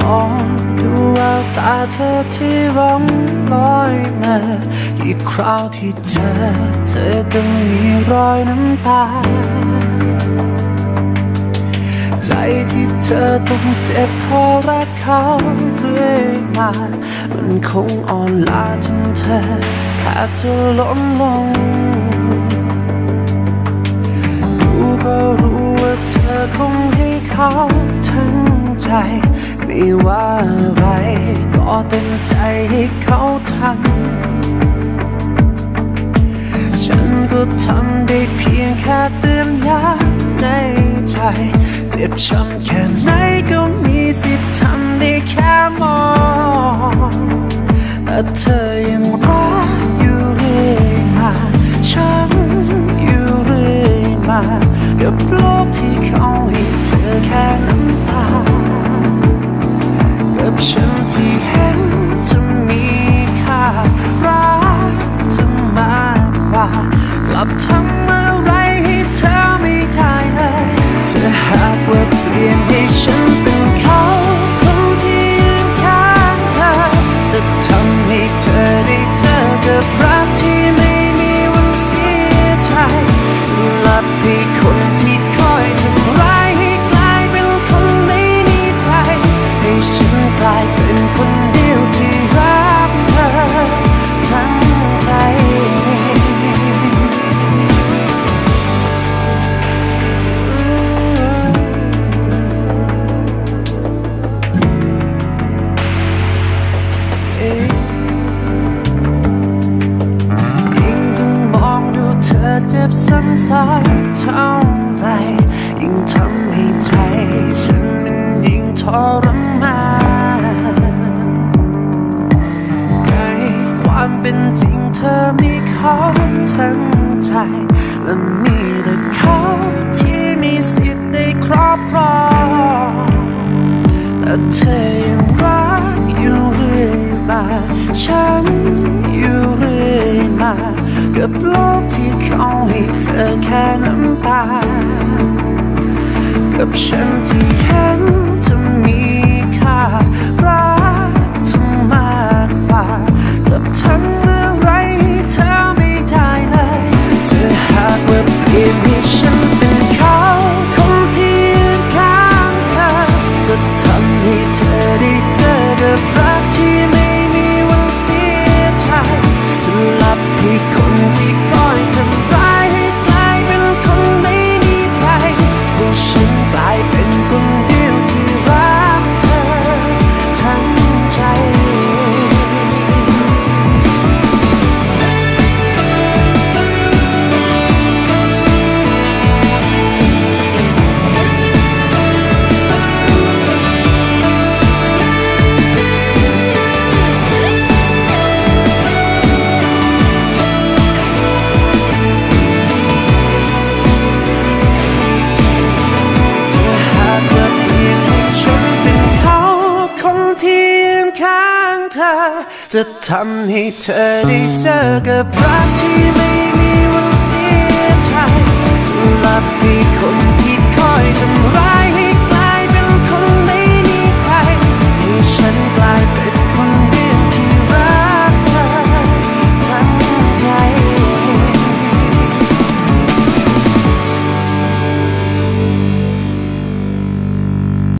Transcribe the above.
มองดูแววตาเธอที่ร้องลอยมากี่คราวที่เจอเธอก็มีรอยน้ำตา ใจที่เธอต้องเจ็บเพราะรักเขาเรื่อยมา มันคงอ่อนล้าจนเธอแทบจะล้มลงรู้ก็รู้ว่าเธอคงให้เขา ใจไม่ว่าอะไร ก็เต็มใจให้เขาทำฉันก็ทำได้เพียงแค่เตือนย้ำในใจเจ็บช้ำแค่ ว่า กลับทำอะไรให้เธอไม่ได้เลยจะหากว่าเปลี่ยนให้ฉัน บซ้ำๆเท่าไรยิ่งทำให้ใจฉันมันยิ่งทรมานในความเป็นจริงเธอมีเขาทั้งใจ และมีแต่เขาที่มีสิทธิ์ได้ครอบครองแต่เธอยังรักอยู่เรื่อยมาฉัน เรื่อยมากับโลกที่เขาให้เธอแค่น้ำตา กับฉันที่เห็นจะมี จะทำให้เธอได้เจอกับรักที่